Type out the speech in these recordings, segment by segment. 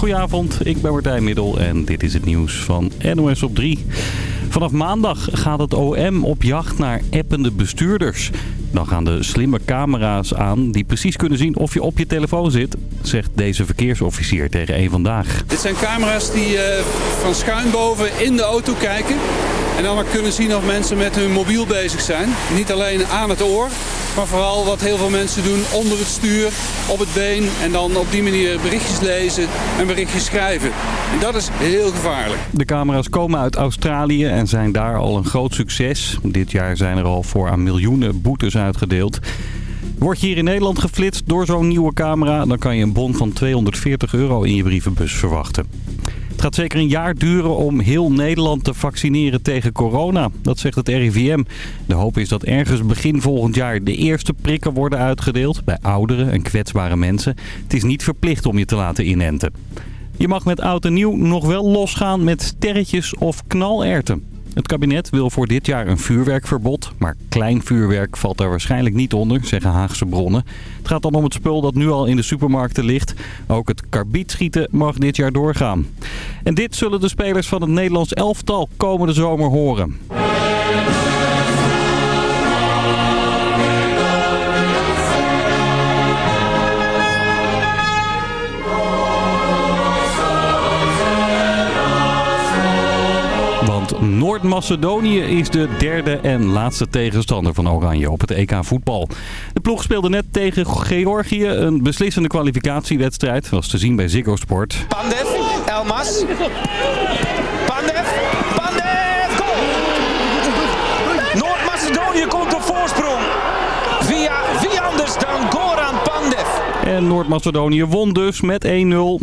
Goedenavond, ik ben Martijn Middel en dit is het nieuws van NOS op 3. Vanaf maandag gaat het OM op jacht naar appende bestuurders. Dan gaan de slimme camera's aan die precies kunnen zien of je op je telefoon zit, zegt deze verkeersofficier tegen één Vandaag. Dit zijn camera's die uh, van schuin boven in de auto kijken en dan maar kunnen zien of mensen met hun mobiel bezig zijn. Niet alleen aan het oor, maar vooral wat heel veel mensen doen onder het stuur, op het been en dan op die manier berichtjes lezen en berichtjes schrijven. En dat is heel gevaarlijk. De camera's komen uit Australië en zijn daar al een groot succes. Dit jaar zijn er al voor aan miljoenen boetes uitgedeeld. Word je hier in Nederland geflitst door zo'n nieuwe camera... dan kan je een bon van 240 euro in je brievenbus verwachten. Het gaat zeker een jaar duren om heel Nederland te vaccineren tegen corona. Dat zegt het RIVM. De hoop is dat ergens begin volgend jaar de eerste prikken worden uitgedeeld... bij ouderen en kwetsbare mensen. Het is niet verplicht om je te laten inenten. Je mag met oud en nieuw nog wel losgaan met sterretjes of knalerten. Het kabinet wil voor dit jaar een vuurwerkverbod. Maar klein vuurwerk valt daar waarschijnlijk niet onder, zeggen Haagse bronnen. Het gaat dan om het spul dat nu al in de supermarkten ligt. Ook het karbietschieten mag dit jaar doorgaan. En dit zullen de spelers van het Nederlands elftal komende zomer horen. Noord-Macedonië is de derde en laatste tegenstander van Oranje op het EK voetbal. De ploeg speelde net tegen Georgië een beslissende kwalificatiewedstrijd. was te zien bij Ziggo Sport. Pandev, Elmas. Pandev, Pandev, goal! Noord-Macedonië komt op voorsprong. Via wie anders dan Pandev. En Noord-Macedonië won dus met 1-0.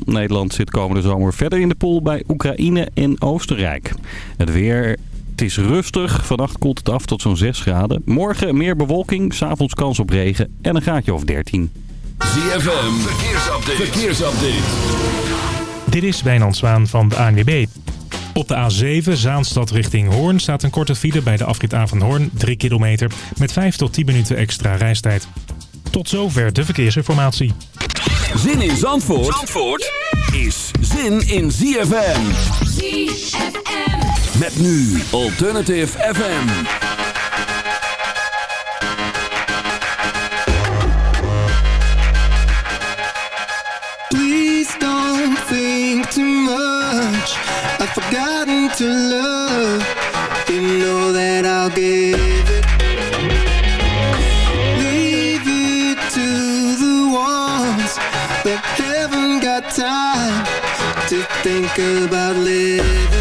Nederland zit komende zomer verder in de pool bij Oekraïne en Oostenrijk. Het weer... Het is rustig. Vannacht koelt het af tot zo'n 6 graden. Morgen meer bewolking, s'avonds kans op regen en een gaatje of 13. ZFM, verkeersupdate. verkeersupdate. Dit is Wijnand Zwaan van de ANWB. Op de A7 Zaanstad richting Hoorn staat een korte file bij de afrit A van Hoorn, 3 kilometer, met 5 tot 10 minuten extra reistijd. Tot zover de verkeersinformatie. Zin in Zandvoort, Zandvoort is zin in ZFM. ZFM. Met nu Alternative FM. Please don't think too much. I've forgotten to love. You know that I'll give think about living.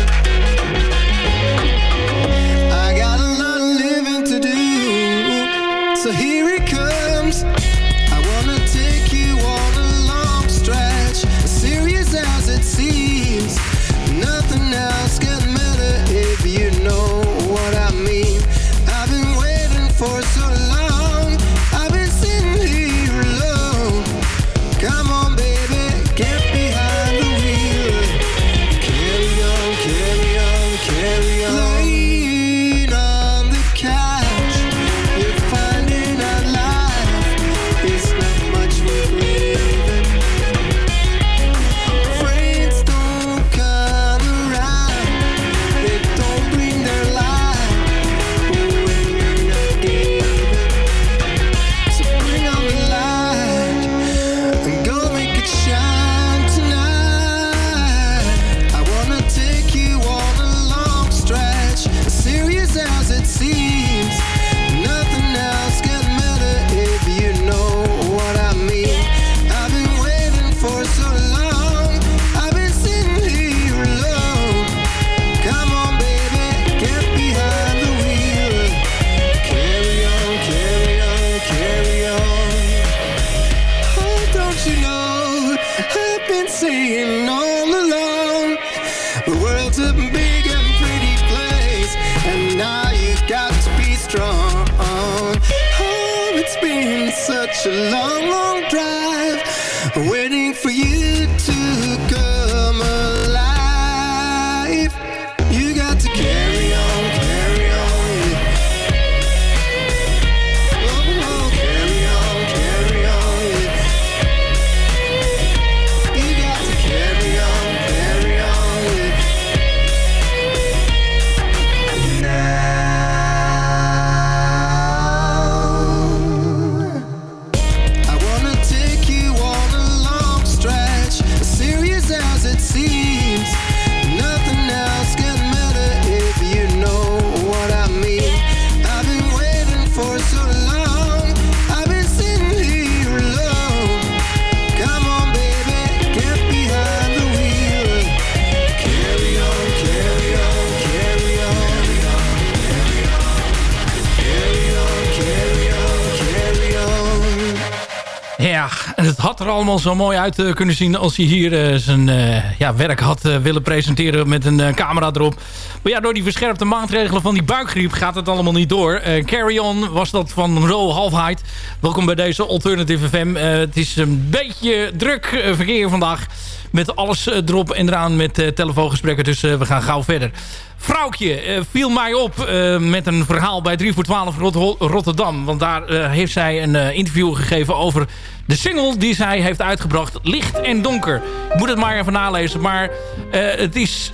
Het had er allemaal zo mooi uit eh, kunnen zien als hij hier eh, zijn eh, ja, werk had willen presenteren met een camera erop. Maar ja, door die verscherpte maatregelen van die buikgriep gaat het allemaal niet door. Carry On was dat van Ro Halfheid. Welkom bij deze Alternative FM. Het is een beetje druk verkeer vandaag. Met alles eh, erop en eraan met eh, telefoongesprekken. Dus eh, we gaan gauw verder. Vrouwtje viel mij op met een verhaal bij 3 voor 12 Rot- Rotterdam. Want daar heeft zij een interview gegeven over de single die zij heeft uitgebracht. Licht en donker. Ik moet het maar even nalezen. Maar het is,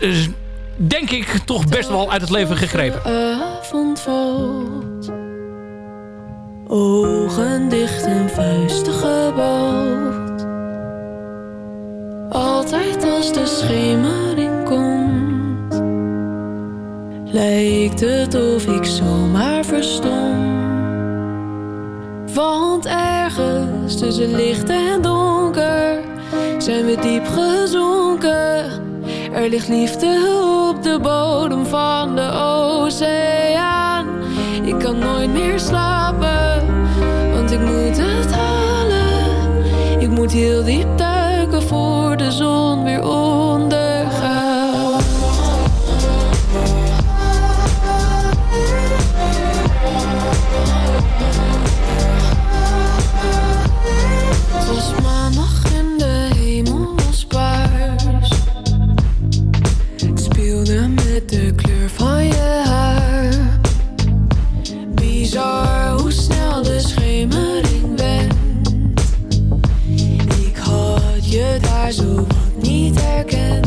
denk ik, toch best wel uit het leven gegrepen. Ogen dicht en vuisten gebald. Altijd als de schemering komt, lijkt het of ik zomaar verstom. Want ergens tussen licht en donker zijn we diep gezonken. Er ligt liefde op de bodem van de oceaan. Ik kan nooit meer slapen, want ik moet het halen. Ik moet heel diep duiken voor de zon weer ondergaat. Daar zo niet herkend.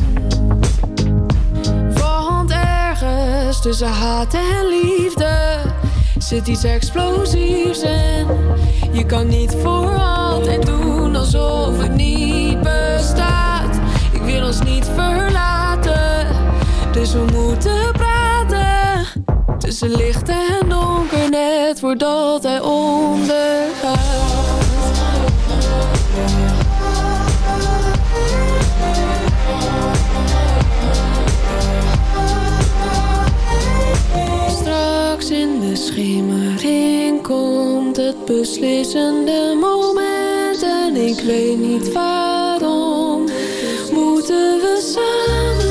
Want ergens tussen haat en liefde zit iets explosiefs en je kan niet voor altijd doen alsof het niet bestaat. Ik wil ons niet verlaten, dus we moeten praten. Tussen licht en donker, net voordat hij ondergaat. Schemering komt het beslissende moment en ik weet niet waarom. Moeten we samen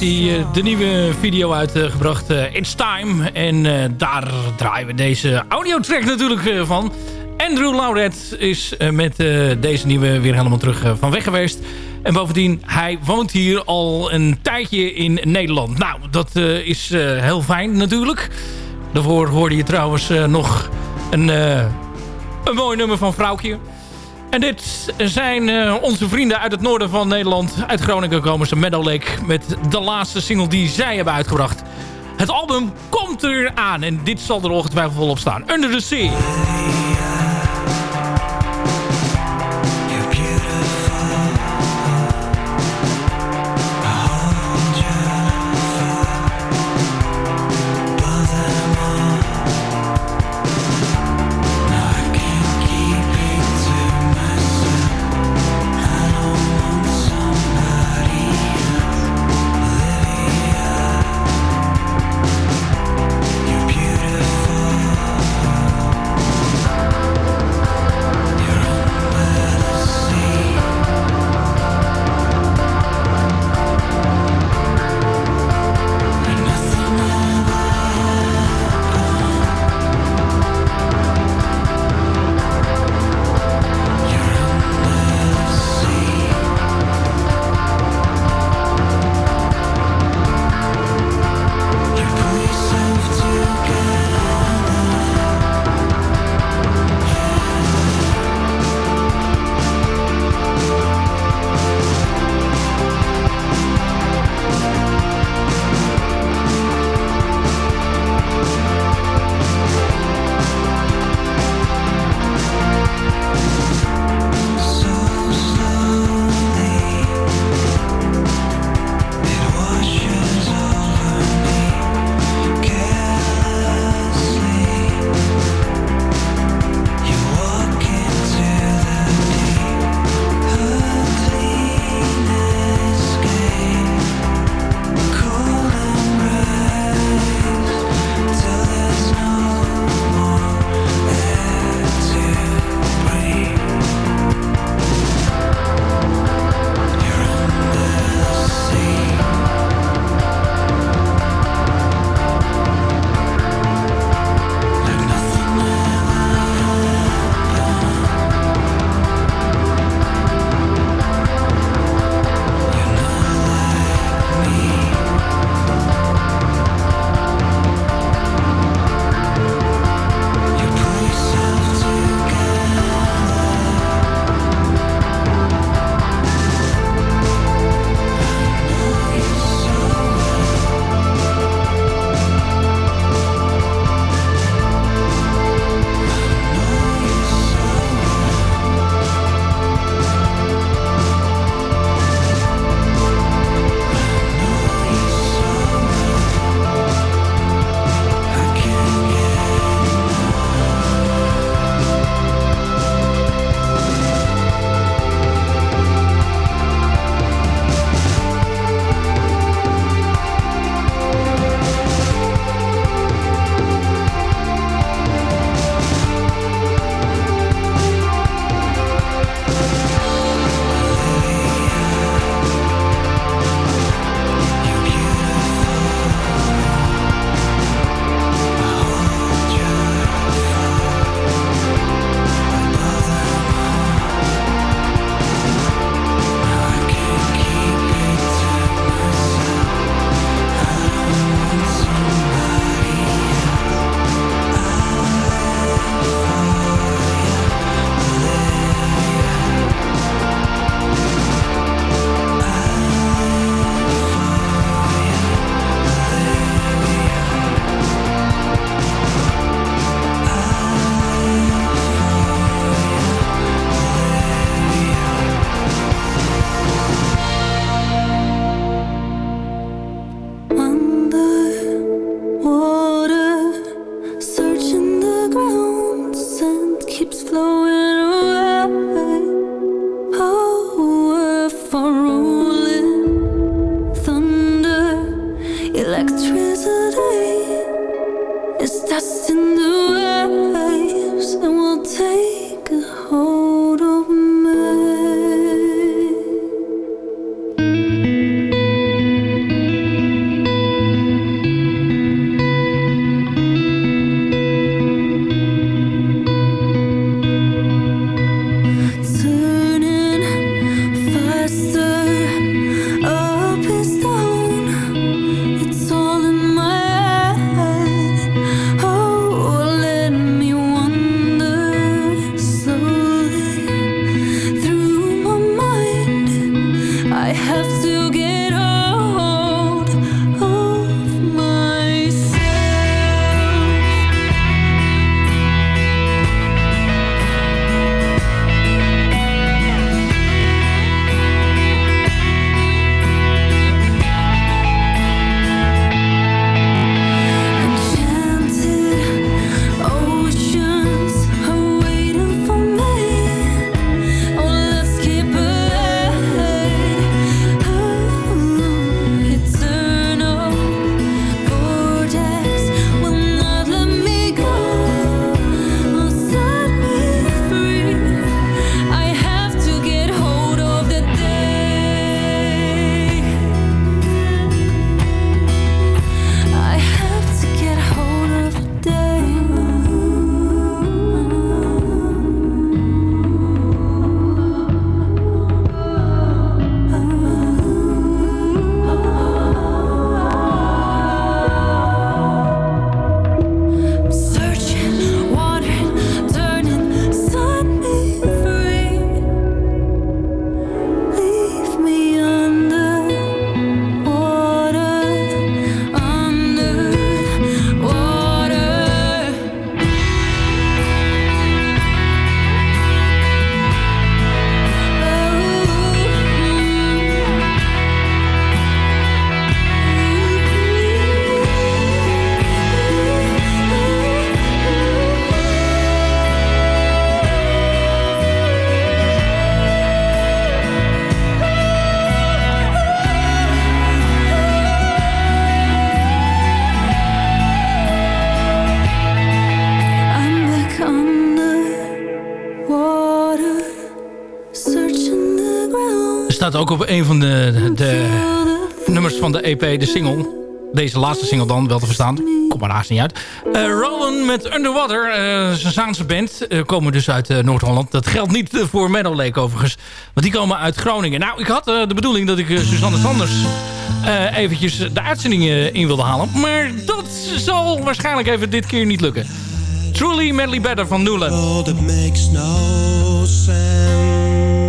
hij eh, de nieuwe video uitgebracht, eh, It's Time. En eh, daar draaien we deze audiotrack natuurlijk van. Andrew Lauret is met deze nieuwe weer helemaal terug van weg geweest. En bovendien, hij woont hier al een tijdje in Nederland. Nou, dat is heel fijn natuurlijk. Daarvoor hoorde je trouwens nog een, een mooi nummer van Vrouwtje. En dit zijn eh, onze vrienden uit het noorden van Nederland. Uit Groningen komen ze Meadow Lake met de laatste single die zij hebben uitgebracht. Het album komt er aan en dit zal er ongetwijfeld op staan. Under the Sea. Op een van de, de nummers van de EP, de single. Deze laatste single dan, wel te verstaan. Kom maar haast niet uit. Eh Rowan met Underwater, zijn Zaanse band, eh, komen dus uit Noord-Holland. Dat geldt niet voor Meadow Lake overigens. Want die komen uit Groningen. Nou, ik had de bedoeling dat ik Suzanne Sanders eventjes de uitzending in wilde halen. Maar dat zal waarschijnlijk even dit keer niet lukken. Truly Medley Better van Newland. Oh, that makes no sense.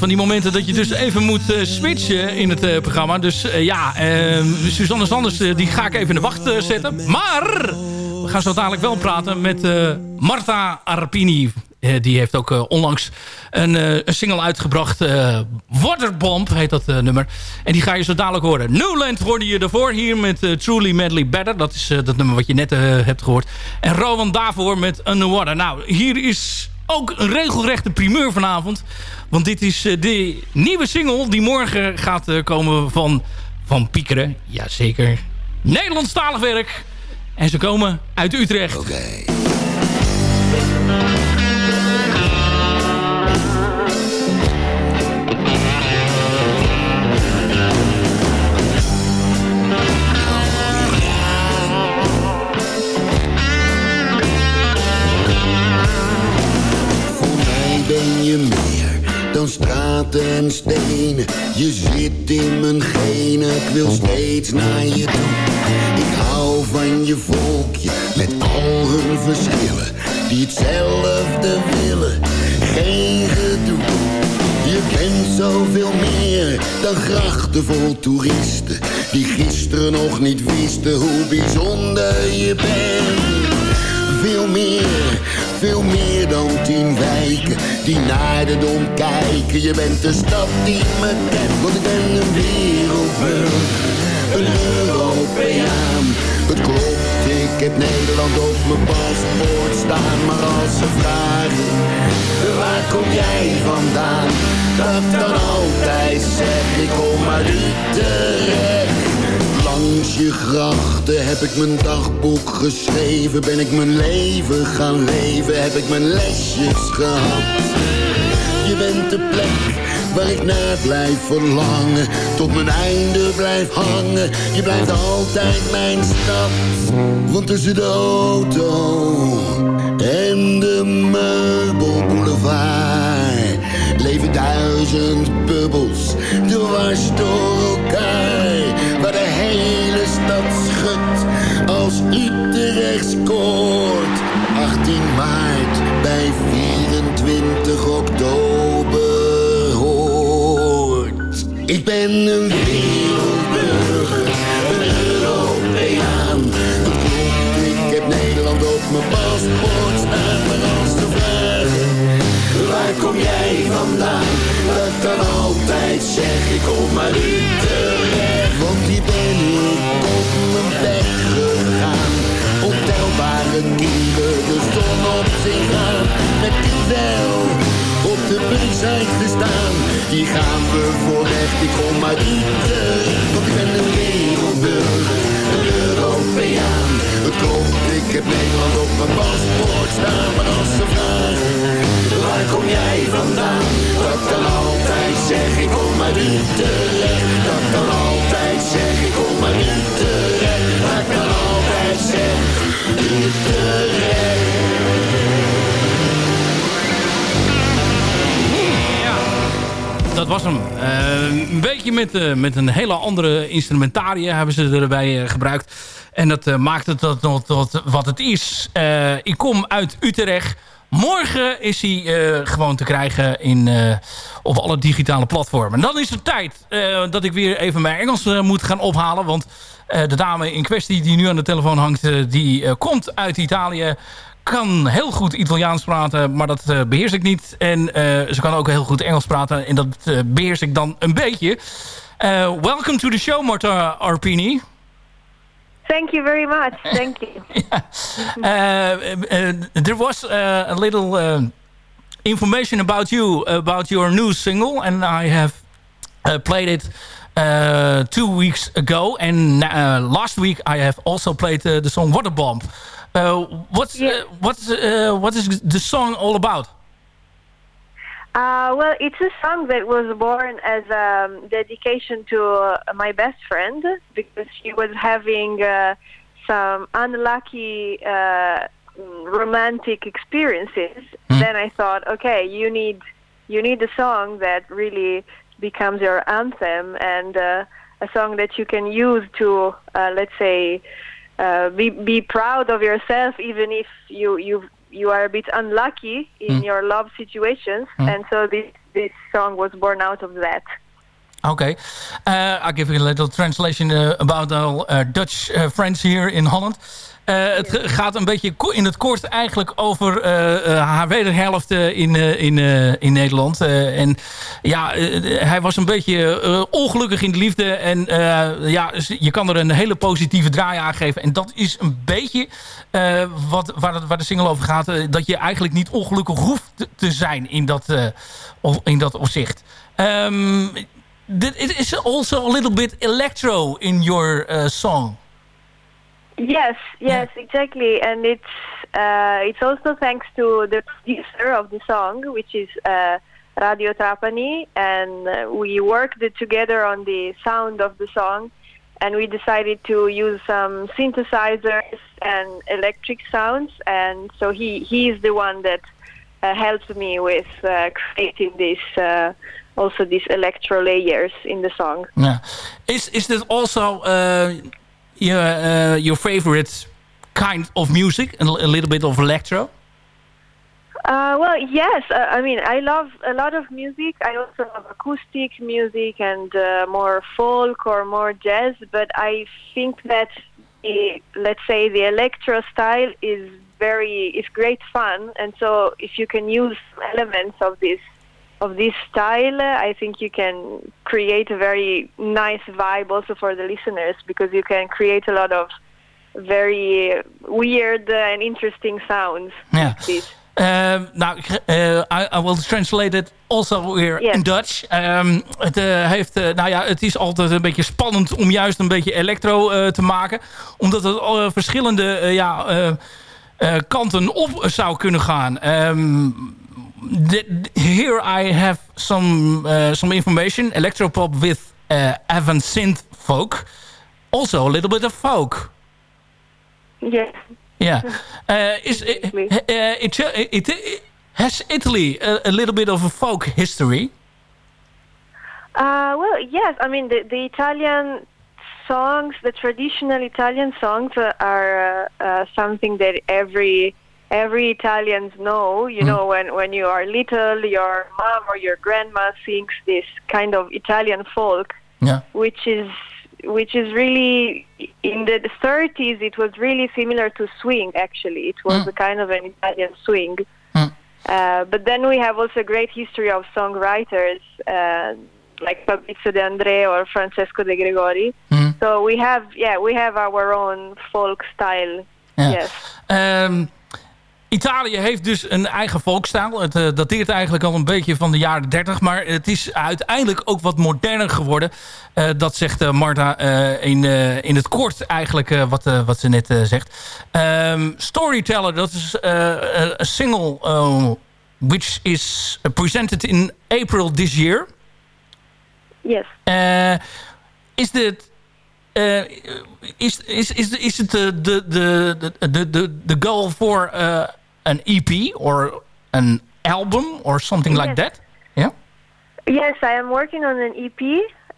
Van die momenten dat je dus even moet eh, switchen in het eh, programma. Dus eh, ja, Suzanne Sanders die ga ik even in de wacht zetten. Maar we gaan zo dadelijk wel praten met Marta Arpini. Die heeft ook onlangs een, een single uitgebracht. Waterbomb heet dat nummer. En die ga je zo dadelijk horen. Newland hoorde je daarvoor hier met Truly Madly Better. Dat is dat nummer wat je net hebt gehoord. En Rowan daarvoor met Underwater. Nou, hier is ook een regelrechte primeur vanavond. Want dit is eh, de nieuwe single die morgen gaat eh, komen van, van Piekeren. Jazeker. Nederlandstalig werk. En ze komen uit Utrecht. Straten en stenen. Je zit in mijn genen, ik wil steeds naar je toe. Ik hou van je volkje, met al hun verschillen. Die hetzelfde willen, geen gedoe. Je bent zoveel meer dan grachten vol toeristen. Die gisteren nog niet wisten hoe bijzonder je bent. Veel meer, veel meer dan tien wijken die naar de dom kijken. Je bent de stad die me kent, want ik ben een wereldburger, een Europeaan. Het klopt, ik heb Nederland op mijn paspoort staan, maar als ze vragen, waar kom jij vandaan? Dat dan altijd zeg, ik kom uit Utrecht. Langs je grachten heb ik mijn dagboek geschreven. Ben ik mijn leven gaan leven, heb ik mijn lesjes gehad. Je bent de plek waar ik naar blijf verlangen. Tot mijn einde blijf hangen. Je blijft altijd mijn stad. Want tussen de auto en de meubelboulevard leven duizend bubbels dwars door elkaar. Scoort. 18 maart bij 24 oktober hoort. Ik ben een wereldburger, een Europeaan. Ik heb Nederland op mijn paspoort staan. Maar als ze vragen, waar kom jij vandaan? Dat ik dan altijd zeg, ik kom uit Utrecht. Met die wel op de punt gestaan. Die gaan we voor echt, ik kom uit Utrecht. Want ik ben een wereldburger, een Europeaan. Het klopt, ik heb Nederland op mijn paspoort staan. Maar als ze vragen, waar kom jij vandaan? Dat ik dan altijd zeg, ik kom uit Utrecht. Dat ik dan altijd zeg, ik kom uit Utrecht. Dat ik dan altijd zeg, Utrecht. Dat was hem. Eh, een beetje met, eh, met een hele andere instrumentarie hebben ze erbij eh, gebruikt. En dat maakt het tot, tot, wat het is. Ik kom uit Utrecht. Morgen is hij gewoon te krijgen in, op alle digitale platformen. En dan is het tijd dat ik weer even mijn Engels moet gaan ophalen. Want de dame in kwestie die nu aan de telefoon hangt... die komt uit Italië kan heel goed Italiaans praten, maar dat eh, beheers ik niet. En eh, ze kan ook heel goed Engels praten en dat eh, beheers ik dan een beetje. Welcome to the show, Marta Arpini. Thank you very much. Thank you. Uh, uh, there was uh, a little uh, information about you, about your new single, and I have uh, played it uh, two weeks ago. And uh, last week I have also played uh, the song Waterbomb. Uh, what's uh, what's uh, what is the song all about? Uh, well, it's a song that was born as a um, dedication to uh, my best friend because she was having uh, some unlucky uh, romantic experiences. Then I thought, okay, you need you need a song that really becomes your anthem and uh, a song that you can use to, uh, let's say, uh, be be proud of yourself, even if you you you are a bit unlucky in your love situations. And so this this song was born out of that. Okay, uh, I'll give you a little translation uh, about our uh, Dutch uh, friends here in Holland. Uh, het gaat een beetje in het kort eigenlijk over uh, haar wederhelft in, in, in Nederland. En ja, hij was een beetje ongelukkig in de liefde. En ja, je kan er een hele positieve draai aan geven. En dat is een beetje wat, waar, waar de single over gaat. dat je eigenlijk niet ongelukkig hoeft te, zijn in dat, in dat opzicht. Um, is also a little bit electro in your song. Yes, yes, exactly, and it's uh, it's also thanks to the producer of the song, which is uh, Radio Trapani, and uh, we worked together on the sound of the song, and we decided to use some synthesizers and electric sounds, and so he he is the one that uh, helped me with uh, creating this uh, also these electro layers in the song. Yeah. Is is that also uh, your uh, your favorite kind of music? A, a little bit of electro. Uh, well, yes. Uh, I mean, I love a lot of music. I also love acoustic music and uh, more folk or more jazz. But I think that, the, let's say, the electro style is very is great fun. And so, if you can use elements of this of this style, I think you can create a very nice vibe also for the listeners because you can create a lot of very weird and interesting sounds. Yeah. Um, nou, ik, uh, I, I will translate it also weer Yes. in Dutch. Um, het, uh, heeft, uh, nou ja, het is altijd een beetje spannend om juist een beetje electro te maken. Omdat het verschillende ja, kanten op zou kunnen gaan. Um, the, here I have some, uh, some information. Electropop with uh, avant synth folk. Also a little bit of folk. Yes. Yeah. Uh, is uh, uh, it, it, it, has Italy a, a, little bit of a folk history? Uh, well, yes. I mean, the, the Italian songs, the traditional Italian songs, uh, are uh, something that every every Italians know. You mm. know, when when you are little, your mom or your grandma sings this kind of Italian folk, yeah. which is which is really in the 30s it was really similar to swing actually it was Mm. a kind of an italian swing Mm. uh, but then we have also a great history of songwriters uh, like fabrizio de andré or francesco de gregori Mm. so we have yeah we have our own folk style Ja. yes Um, Italië heeft dus een eigen volkstijl. Het uh, dateert eigenlijk al een beetje van de jaren 30. Maar het is uiteindelijk ook wat moderner geworden. Uh, dat zegt uh, Marta in, in het kort eigenlijk wat, wat ze net zegt. Um, Storyteller, dat is een single which is presented in April this year. yes is dit... Uh, is, is, is, is the, the, the, the, the, the goal uh, an EP or an album or something yes. like that? Yeah. Yes, I am working on an EP.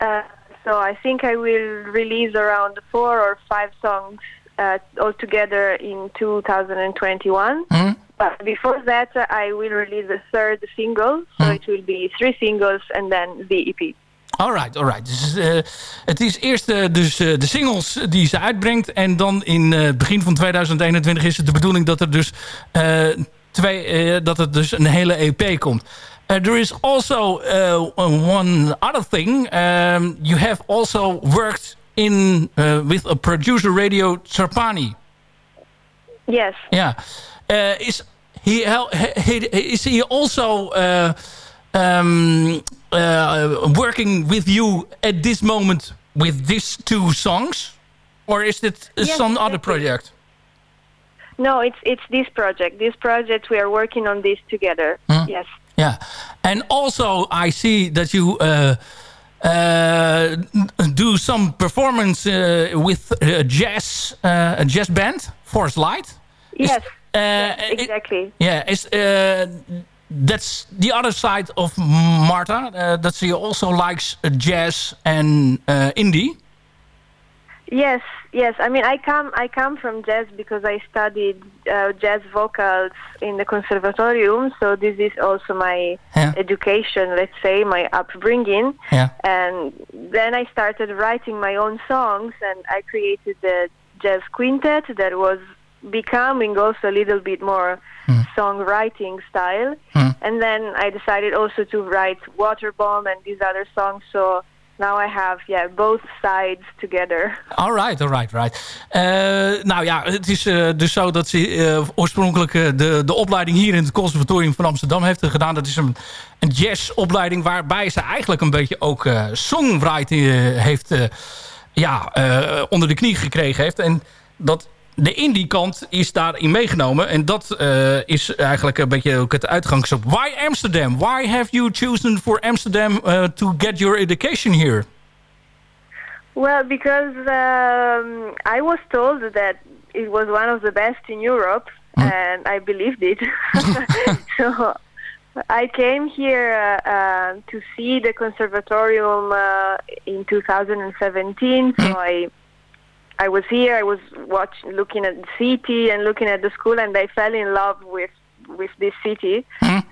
Uh, so I think I will release around four or five songs uh, altogether in 2021. Mm. But before that, uh, I will release the third single. So Mm. it will be three singles and then the EP. Alright, alright. Dus, uh, het is eerst uh, dus, uh, de singles die ze uitbrengt. En dan in het begin van 2021 is het de bedoeling dat er dus, twee, dat er dus een hele EP komt. there is also one other thing. Um, you have also worked in with a producer radio Trapani. Yes. Yeah. is he, he, is he also um, uh, working with you at this moment with these two songs, or is it yes, some other project? No, it's it's this project. This project we are working on this together. Hmm? Yes. Yeah, and also I see that you uh, uh, do some performance uh, with a jazz uh, a jazz band, Force Light. Yes. Is, yes exactly. It, yeah. Is that's the other side of Marta. Uh, that she also likes jazz and uh, indie. Yes, yes. I mean, I come I come from jazz because I studied uh, jazz vocals in the conservatorium. So this is also my yeah. education, let's say, my upbringing. Yeah. And then I started writing my own songs, and I created the jazz quintet that was becoming also a little bit more mm. songwriting style. Mm. And then I decided also to write Waterbomb and these other songs. So now I have yeah, both sides together. All right, all right, right. Uh, nou ja, het is uh, dus zo dat ze uh, oorspronkelijk de, de opleiding hier in het conservatorium van Amsterdam heeft gedaan. Dat is een, een jazzopleiding waarbij ze eigenlijk een beetje ook songwriting heeft ja, onder de knie gekregen heeft. En dat de indie kant is daarin meegenomen. En dat uh, is eigenlijk een beetje ook het uitgangspunt. Why Amsterdam? Why have you chosen for Amsterdam uh, to get your education here? Well, because um, I was told that it was one of the best in Europe, mm. and I believed it. so I came here uh, to see the conservatorium uh, in 2017. So I, I was here. I was watching, looking at the city and looking at the school, and I fell in love with with this city.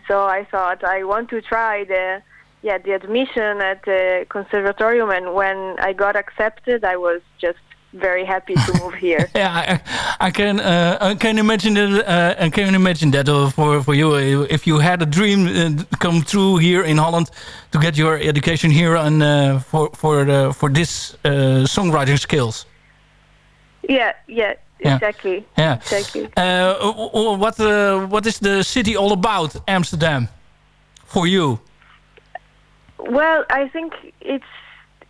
So I thought I want to try the yeah the admission at the conservatorium, and when I got accepted, I was just very happy to move here. Yeah, I, I can uh, I can imagine that. Uh, I can imagine that uh, for for you, uh, if you had a dream uh, come true here in Holland to get your education here and uh, for for uh, for this uh, songwriting skills. Yeah, yeah, exactly. Yeah. Exactly. Uh, what uh, what is the city all about, Amsterdam, for you? Well, I think it's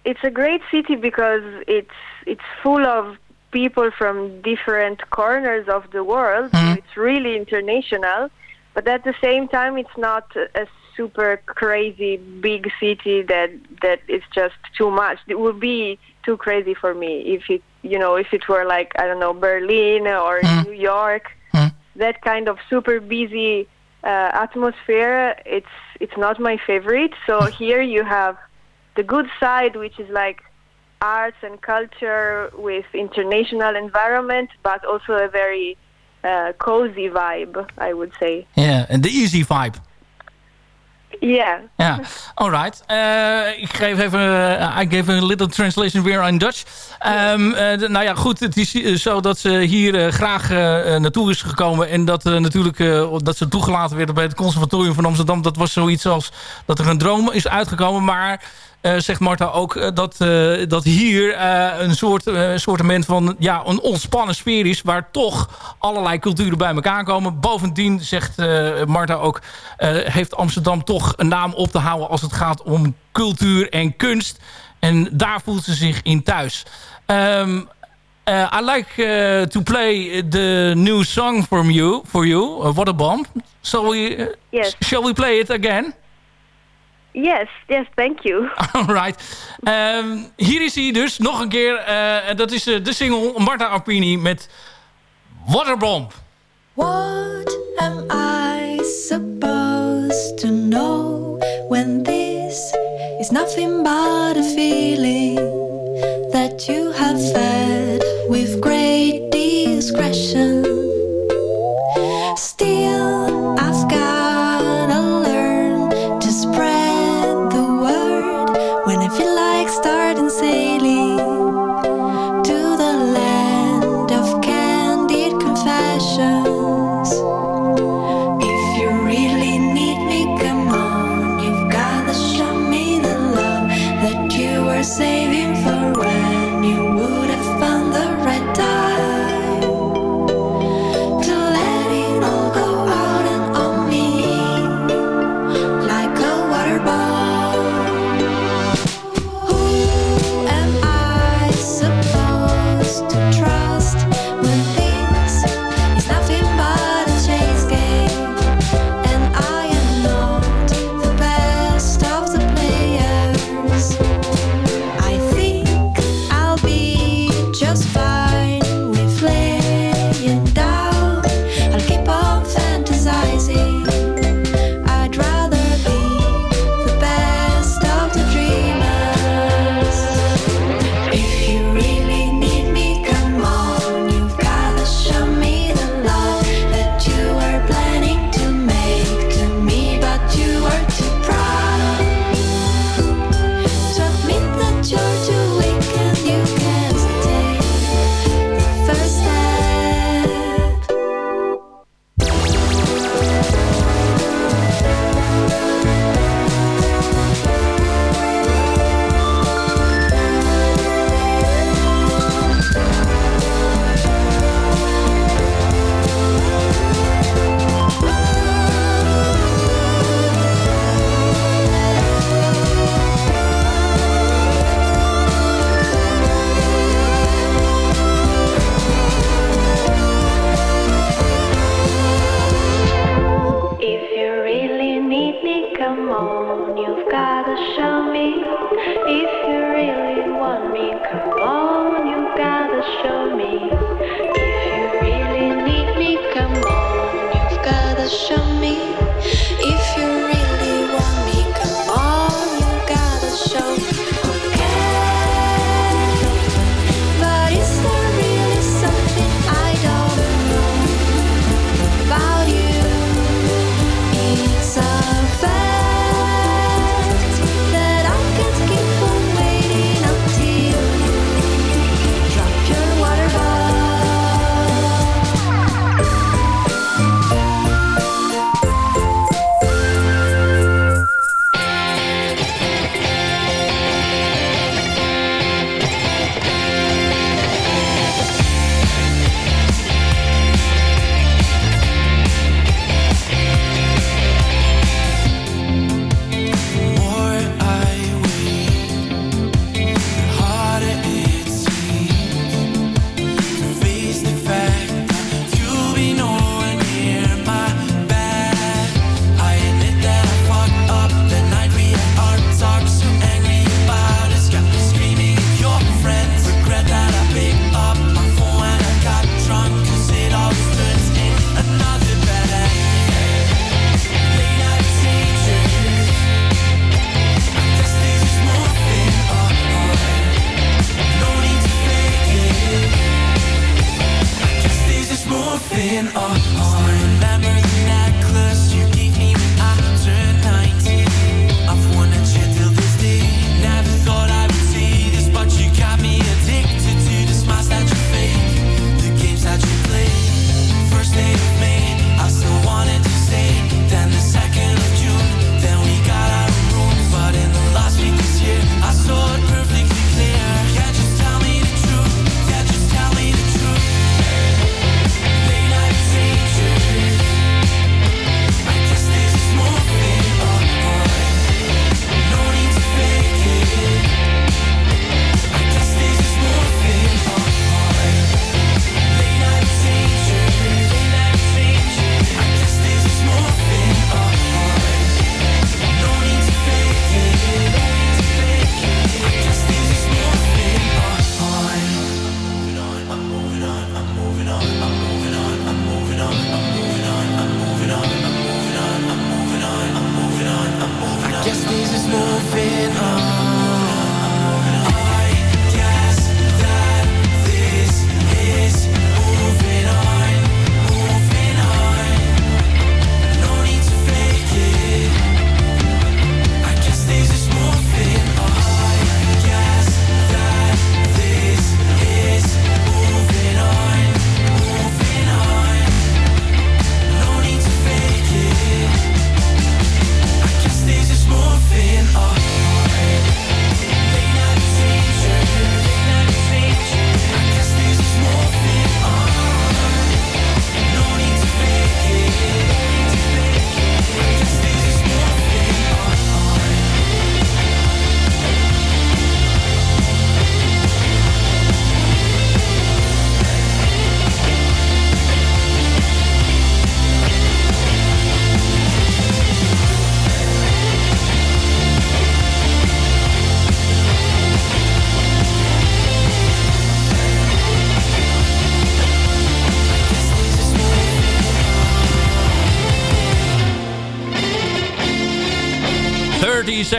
it's a great city because it's it's full of people from different corners of the world. So it's really international, but at the same time, it's not a super crazy big city that that is just too much. It would be too crazy for me if it you know if it were like I don't know Berlin or New York. That kind of super busy uh, atmosphere. It's it's not my favorite. So here you have the good side, which is like arts and culture with international environment, but also a very uh, cozy vibe, I would say. Yeah, and the easy vibe. Yeah. Ja, alright. Eh, ik geef even, uh, I gave a little translation weer in Dutch. Uh, de, nou ja, goed, het is zo dat ze hier graag naartoe is gekomen. En dat natuurlijk, dat ze toegelaten werden bij het conservatorium van Amsterdam. Dat was zoiets als dat er een droom is uitgekomen. Maar uh, zegt Marta ook uh, dat, uh, dat hier een soort soortement van ja, een ontspannen sfeer is... waar toch allerlei culturen bij elkaar komen. Bovendien, zegt Marta ook, heeft Amsterdam toch een naam op te houden... als het gaat om cultuur en kunst. En daar voelt ze zich in thuis. Um, I like to play the new song from you, for you, What a Bomb. So we, yes. shall we play it again? Yes, yes, thank you. Alright. Um, hier is hij dus nog een keer. Uh, dat is uh, de single Marta Arpini met Waterbomb. What am I supposed to know when this is nothing but a feeling that you have fed with great discretion?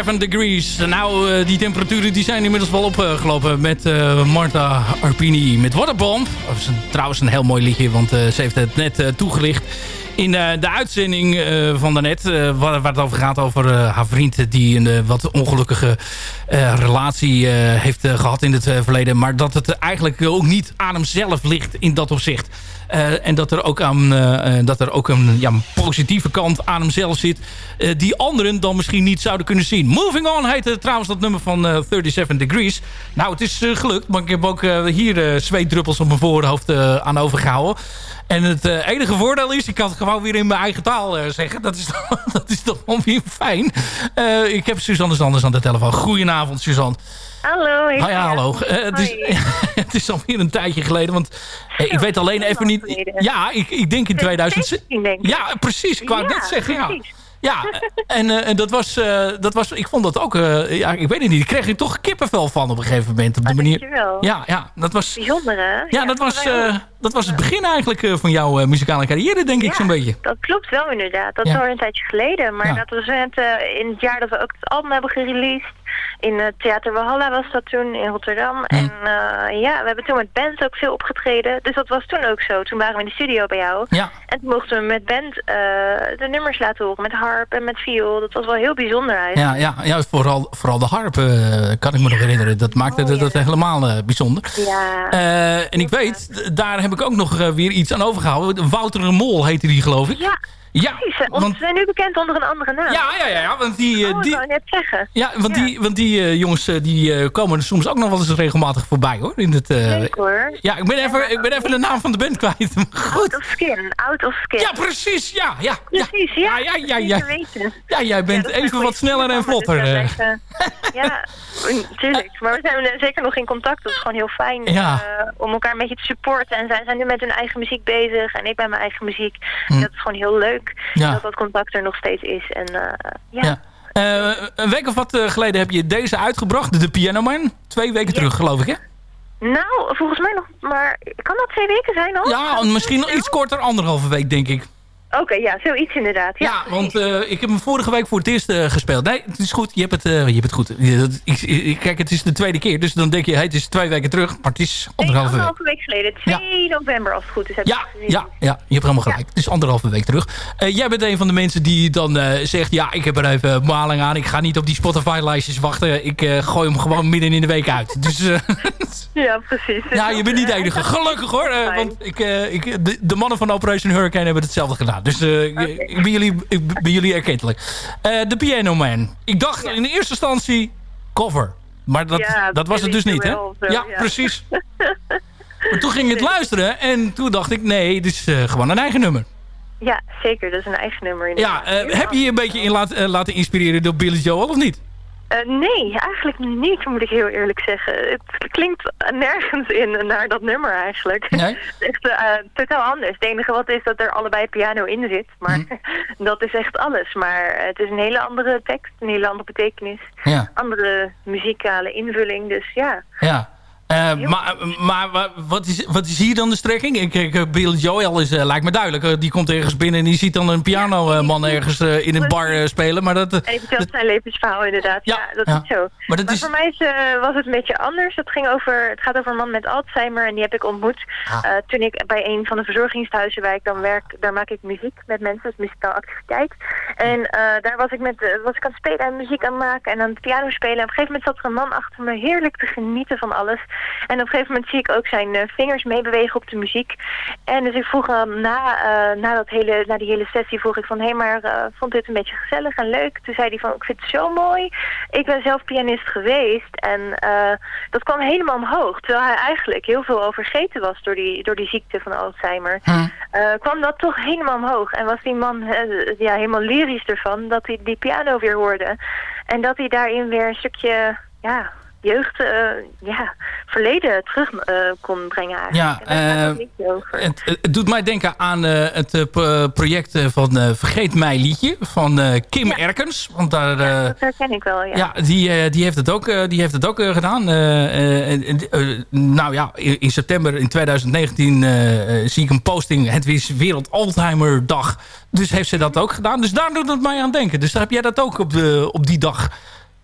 37 degrees. Nou, eh, die temperaturen die zijn inmiddels wel opgelopen met eh, Marta Arpini met Waterbomb. Dat is een- trouwens een heel mooi liedje, want eh, ze heeft het net toegelicht in eh, de uitzending eh, van daarnet. eh waar, het over gaat over haar vriend die een wat ongelukkige relatie heeft eh, gehad in het verleden. Maar dat het eigenlijk ook niet aan hem zelf ligt in dat opzicht. En dat er ook, aan, dat er ook een, ja, positieve kant aan hemzelf zit. die anderen dan misschien niet zouden kunnen zien. Moving On heette trouwens dat nummer van eh, 37 Degrees. Nou, het is gelukt. Maar ik heb ook hier eh zweetdruppels op mijn voorhoofd aan overgehouden. En het eh, enige voordeel is, ik kan het gewoon weer in mijn eigen taal eh, zeggen. Dat is, toch- dat is toch wel weer fijn. Eh, ik heb Suzanne Sanders aan de telefoon. Goedenavond, Suzanne. Hallo. Hi, hallo. Het, is, het is alweer een tijdje geleden. Want ik weet alleen even niet... Ja, ik, ik denk in 2000... Ja, precies. Ik wou Ja, net zeggen. Precies. Ja, en, eh, en dat, was, eh, dat was... Ik vond dat ook... eh, ja, ik weet het niet. Ik kreeg er toch kippenvel van op een gegeven moment. Op de manier. Dankjewel. Ja, ja, dat was... Bijzonder, hè? Ja, dat was, dat was het begin eigenlijk van jouw muzikale carrière, denk ik Ja, zo'n beetje. Dat klopt wel inderdaad. Dat Ja. is al een tijdje geleden. Maar Ja. dat was net in het jaar dat we ook het album hebben gereleased. In het Theater Walhalla was dat toen in Rotterdam. En eh, ja, we hebben toen met band ook veel opgetreden. Dus dat was toen ook zo. Toen waren we in de studio bij jou. Ja. En toen mochten we met band eh, de nummers laten horen. Met harp en met viool. Dat was wel heel bijzonder eigenlijk. Ja, ja, ja vooral, vooral de harp eh, kan ik me nog herinneren. Dat maakte dat, dat helemaal bijzonder. Ja. En ik weet, daar heb ik ook nog weer iets aan overgehouden. Wouter Mol heette die, geloof ik. Ja, Ja, precies. Want we zijn nu bekend onder een andere naam. Ja, ja, ja, ja, want die... eh, Oh, die net zeggen. ja, want die, want die eh, jongens eh, die komen er soms ook nog wel eens regelmatig voorbij, hoor. In het, Leuk hoor. ja, ik ben, even, ik ben even de naam van de band kwijt. Goed. Out of skin. Out of skin. Ja, precies. Ja, ja. ja. Precies, ja. Ja, ja, ja, ja. Ja, jij bent even wat sneller en vlotter. dus ja, natuurlijk. Maar we zijn zeker nog in contact. Dat is gewoon heel fijn om elkaar een beetje te supporten. En zij zijn nu met hun eigen muziek bezig. En ik ben mijn eigen muziek. Hm. Dat is gewoon heel leuk. Ja. Dat dat contact er nog steeds is. En eh, ja. Ja. Eh, een week of wat eh, geleden heb je deze uitgebracht, de Piano Man. Twee weken terug, geloof ik, hè? Nou, volgens mij nog maar... Kan dat twee weken zijn al? Ja, misschien nog iets korter, anderhalve week, denk ik. Oké, ja, zoiets inderdaad. Ja, Ja, want eh, ik heb hem vorige week voor het eerst eh, gespeeld. Nee, het is goed. Je hebt het, eh, je hebt het goed. Ik, ik- kijk, het is de tweede keer. Dus dan denk je, hey, het is twee weken terug. Maar het is anderhalve week. anderhalve week geleden. 2 november als het goed is. heb Ja, ja, ja, je hebt helemaal gelijk. Het is anderhalve week terug. Jij bent een van de mensen die dan zegt... ja, ik heb er even maling aan. Ik ga niet op die Spotify-lijstjes wachten. Ik gooi hem gewoon midden in de week uit. Dus Ja, precies. ja, je bent niet de enige. Gelukkig hoor. eh, want ik, eh, ik, de, de mannen van Operation Hurricane hebben hetzelfde gedaan. Dus eh, ik, ik ben jullie, ik ben jullie erkentelijk. De Piano Man. Ik dacht in eerste instantie cover. Maar dat, Ja, dat was het dus niet, hè? Zo, Ja, ja. precies. Maar toen ging ik het luisteren en toen dacht ik... nee, dit is gewoon een eigen nummer. Ja, zeker. Dat is een eigen nummer. Ja, inderdaad. eh, heb je je een beetje in laat, laten inspireren door Billy Joel of niet? Eh, nee, eigenlijk niet, moet ik heel eerlijk zeggen. Het klinkt nergens in naar dat nummer eigenlijk. Nee? Het is echt eh, totaal anders. Het enige wat is dat er allebei piano in zit. Maar Mhm. dat is echt alles. Maar het is een hele andere tekst, een hele andere betekenis. Ja. Andere muzikale invulling, dus ja. Ja. Eh, maar maar wa- wat, is, wat is hier dan de strekking? Ik, ik, Bill Joel is, eh, lijkt me duidelijk. Eh, die komt ergens binnen en die ziet dan een pianoman ergens eh, in een bar eh, spelen. Maar dat, eh, En die vertelt zijn levensverhaal inderdaad. Ja, dat ja. is zo. Maar dat is- voor mij is, eh, was het een beetje anders. Het, ging over, het gaat over een man met Alzheimer en die heb ik ontmoet Ah. eh, toen ik bij een van de verzorgingshuizen waar ik dan werk, daar maak ik muziek met mensen, dus muzikale activiteit. En eh, daar was ik, met, eh, was ik aan het spelen en muziek aan het maken en aan het piano spelen. En op een gegeven moment zat er een man achter me heerlijk te genieten van alles. En op een gegeven moment zie ik ook zijn eh, vingers meebewegen op de muziek. En dus ik vroeg hem na, eh, na, dat hele, na die hele sessie vroeg ik van... hé, hey, maar eh, vond dit een beetje gezellig en leuk? Toen zei hij van, ik vind het zo mooi. Ik ben zelf pianist geweest en dat kwam helemaal omhoog. Terwijl hij eigenlijk heel veel al vergeten was door die, door die ziekte van Alzheimer. Eh, kwam dat toch helemaal omhoog. En was die man ja, helemaal lyrisch ervan dat hij die piano weer hoorde. En dat hij daarin weer een stukje... Ja, jeugd, eh, ja, verleden terug eh, kon brengen eigenlijk. Ja, eh, het. Het, doet mij denken aan het project van Vergeet Mij liedje van Kim Erkens. Want daar, eh, dat herken ik wel, ja. ja, die, die heeft het ook, die heeft het ook gedaan. Nou ja, in, in september in 2019 eh, eh, zie ik een posting. Het is Wereld Alzheimer Dag. Dus heeft ze dat ook gedaan. Dus daar doet het mij aan denken. Dus daar heb jij dat ook op, de, op die dag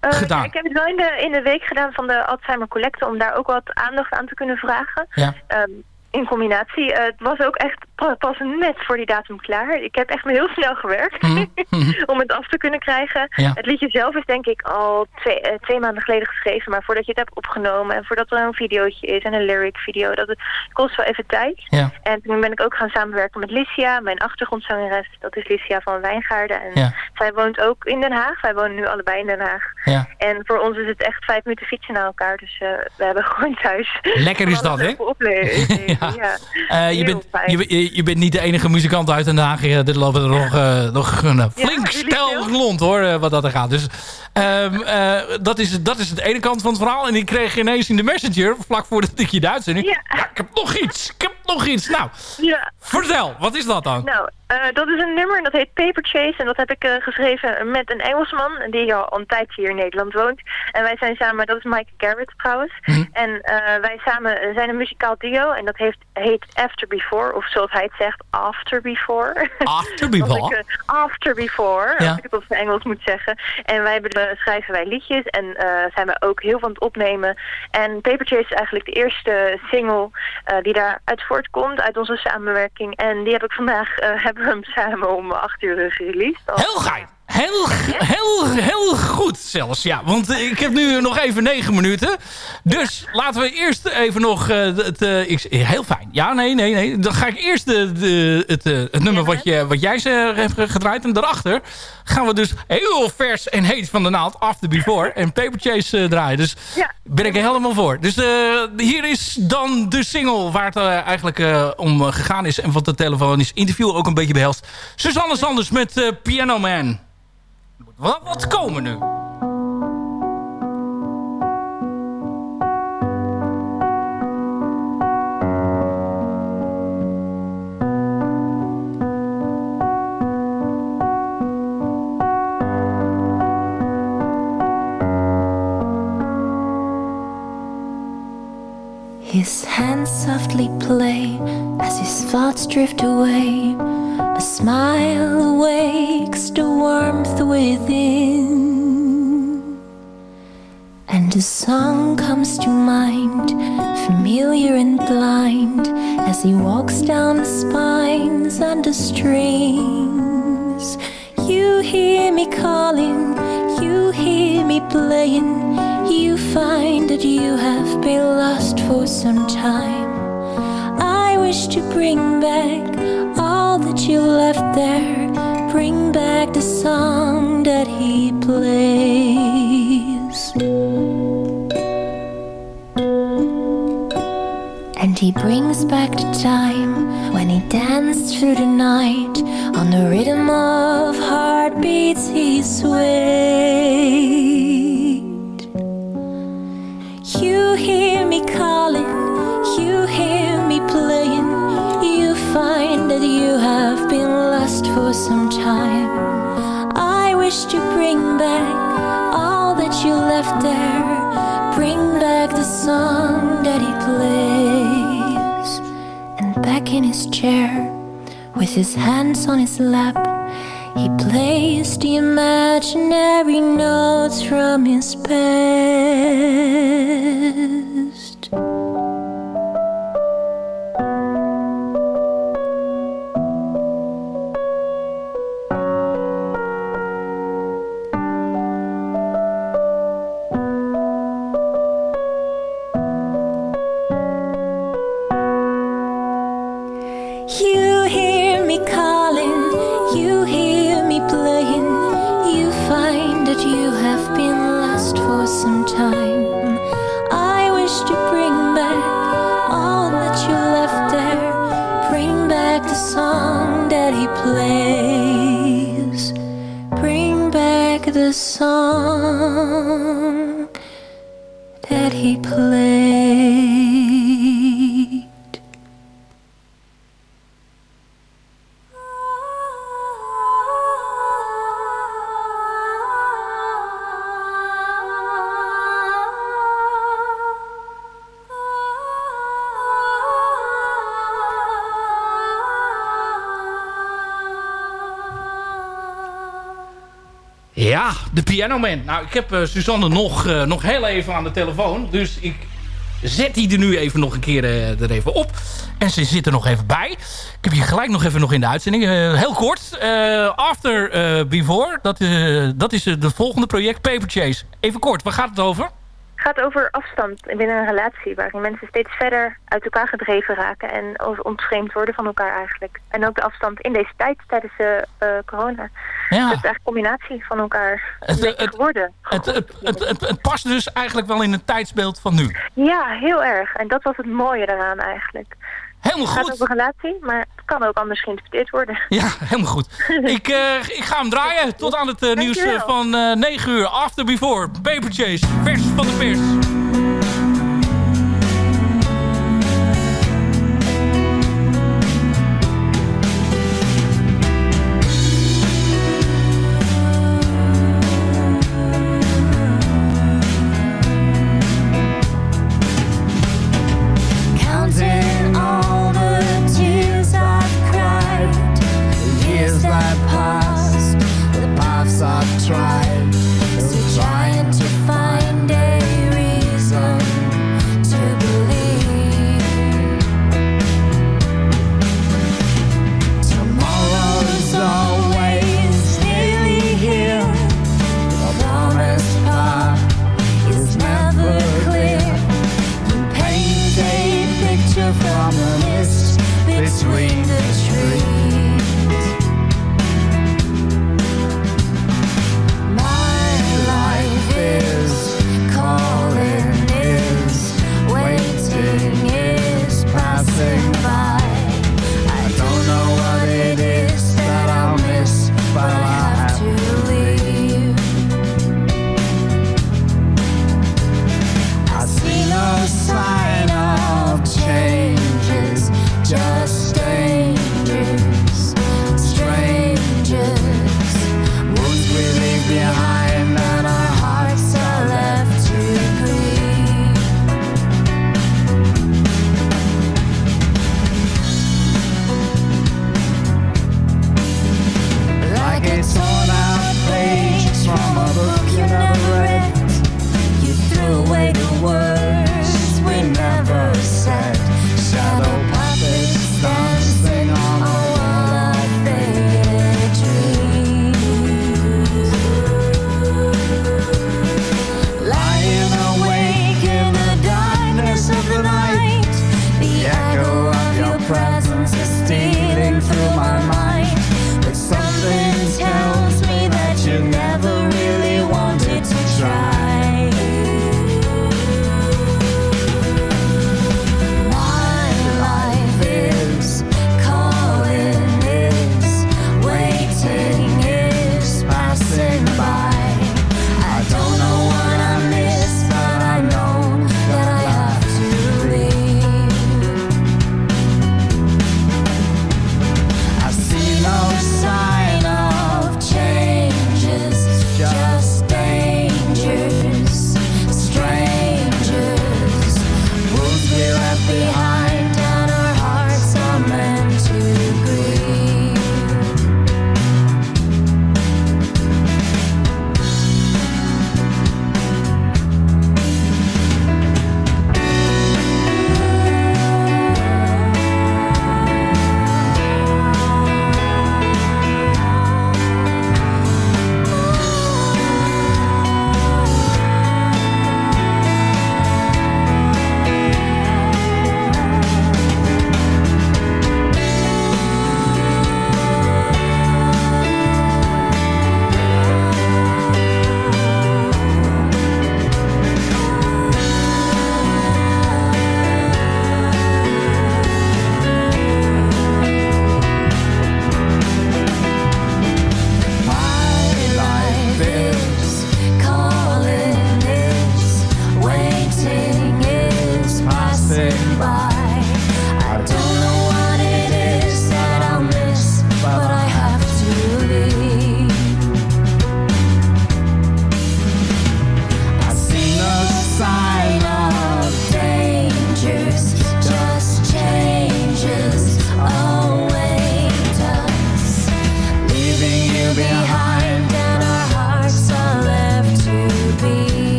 Gedaan. ja, ik heb het wel in de, in de week gedaan van de Alzheimer Collecte... om daar ook wat aandacht aan te kunnen vragen. Ja. Ehm, in combinatie. Eh, het was ook echt pas net voor die datum klaar. Ik heb echt heel snel gewerkt Mhm. om het af te kunnen krijgen. Ja. Het liedje zelf is denk ik al twee, eh, twee maanden geleden geschreven. Maar voordat je het hebt opgenomen en voordat er een videootje is en een lyric video... dat het kost wel even tijd. Ja. En toen ben ik ook gaan samenwerken met Licia, mijn achtergrondzangeres. Dat is Licia van Wijngaarden. En Ja. zij woont ook in Den Haag. Wij wonen nu allebei in Den Haag. Ja. En voor ons is het echt vijf minuten fietsen naar elkaar. Dus eh, we hebben gewoon thuis. Lekker is dat, hè? Eh, je, bent, je, je- je bent niet de enige muzikant uit Den Haag. Ja, er lopen er nog, eh, nog een eh, flink jullie stel rond hoor, eh, wat dat er gaat. Dus eh, dat, is, dat is de ene kant van het verhaal. En ik kreeg ineens in de messenger, vlak voordat ik je de uitzending... Ja. Ja, ik heb nog iets, ik heb nog iets. Nou, Ja. vertel, wat is dat dan? Nou, eh, dat is een nummer en dat heet Paper Chase. En dat heb ik eh, geschreven met een Engelsman die al een tijdje hier in Nederland woont. En wij zijn samen, dat is Mike Garrett trouwens. Mhm. En eh, wij samen zijn een muzikaal duo en dat heeft, heet After Before. Of zoals hij het zegt, After Before. After Before? ik, after Before, Ja. als ik het op zijn Engels moet zeggen. En wij schrijven wij liedjes en zijn we ook heel van het opnemen. En Paper Chase is eigenlijk de eerste single die daaruit voortkomt, uit onze samenwerking. En die heb ik vandaag, hebben hem samen om acht uur gereleased. Al- Heel geil. Heel, heel, heel goed zelfs, ja. Want eh, ik heb nu nog even negen minuten. Dus laten we eerst even nog... eh, het, eh, ik, heel fijn. Ja, nee, nee, nee. Dan ga ik eerst de, de, het, het nummer wat, je, wat jij ze hebt gedraaid. En daarachter gaan we dus heel vers en heet van de naald... After Before en Paper Chase draaien. Dus Ja. ben ik er helemaal voor. Dus hier is dan de single waar het eigenlijk om gegaan is... en wat de telefonisch interview ook een beetje behelst. Susanne Sanders met Piano Man. Wat, wat komen nu? His hands softly play as his thoughts drift away. A smile awakes the warmth within. And a song comes to mind, familiar and blind, as he walks down the spines and the strings. You hear me calling, you hear me playing. You find that you have been lost for some time. I wish to bring back that you left there. Bring back the song that he plays. And he brings back the time when he danced through the night on the rhythm of heartbeats he swayed. You hear me calling, you hear me playing. You find that you have been lost for some time. I wish to bring back all that you left there. Bring back the song that he plays. And back in his chair, with his hands on his lap, he plays the imaginary notes from his past. Ja, de Pianoman. Nou, ik heb eh, Suzanne nog, eh, nog heel even aan de telefoon. Dus ik zet die er nu even nog een keer eh, er even op. En ze zit er nog even bij. Ik heb je gelijk nog even nog in de uitzending. Heel kort. after Before. Dat, dat is het volgende project. Paper Chase. Even kort. Waar gaat het over? Het gaat over afstand binnen een relatie... waarin mensen steeds verder uit elkaar gedreven raken... en ontvreemd worden van elkaar eigenlijk. En ook de afstand in deze tijd tijdens de eh, corona. Ja. Dat is eigenlijk een combinatie van elkaar Het, een beetje het- geworden. Het, het, het, het, het past dus eigenlijk wel in het tijdsbeeld van nu. Ja, heel erg. En dat was het mooie daaraan eigenlijk. Helemaal Het gaat goed. over relatie, maar het kan ook anders geïnterpreteerd worden. Ja, helemaal goed. ik, eh, ik ga hem draaien tot aan het eh, nieuws eh, van eh 9 uur. After Before. Paper Chase. Vers van de pers.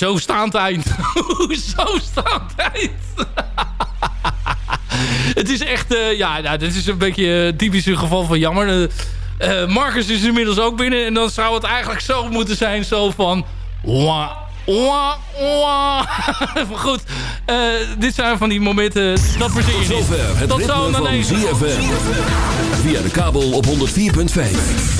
Hoezo staand eind? Hoezo staand eind? het is echt... eh, ja, nou, dit is een beetje een typisch geval van jammer. Eh, eh, Marcus is inmiddels ook binnen. En dan zou het eigenlijk zo moeten zijn. Zo van... Wah, wah, wah. Maar goed, eh, dit zijn van die momenten... Dat verzin je Tot zover het Tot ritme zo, van. ZFM. Via de kabel op 104.5.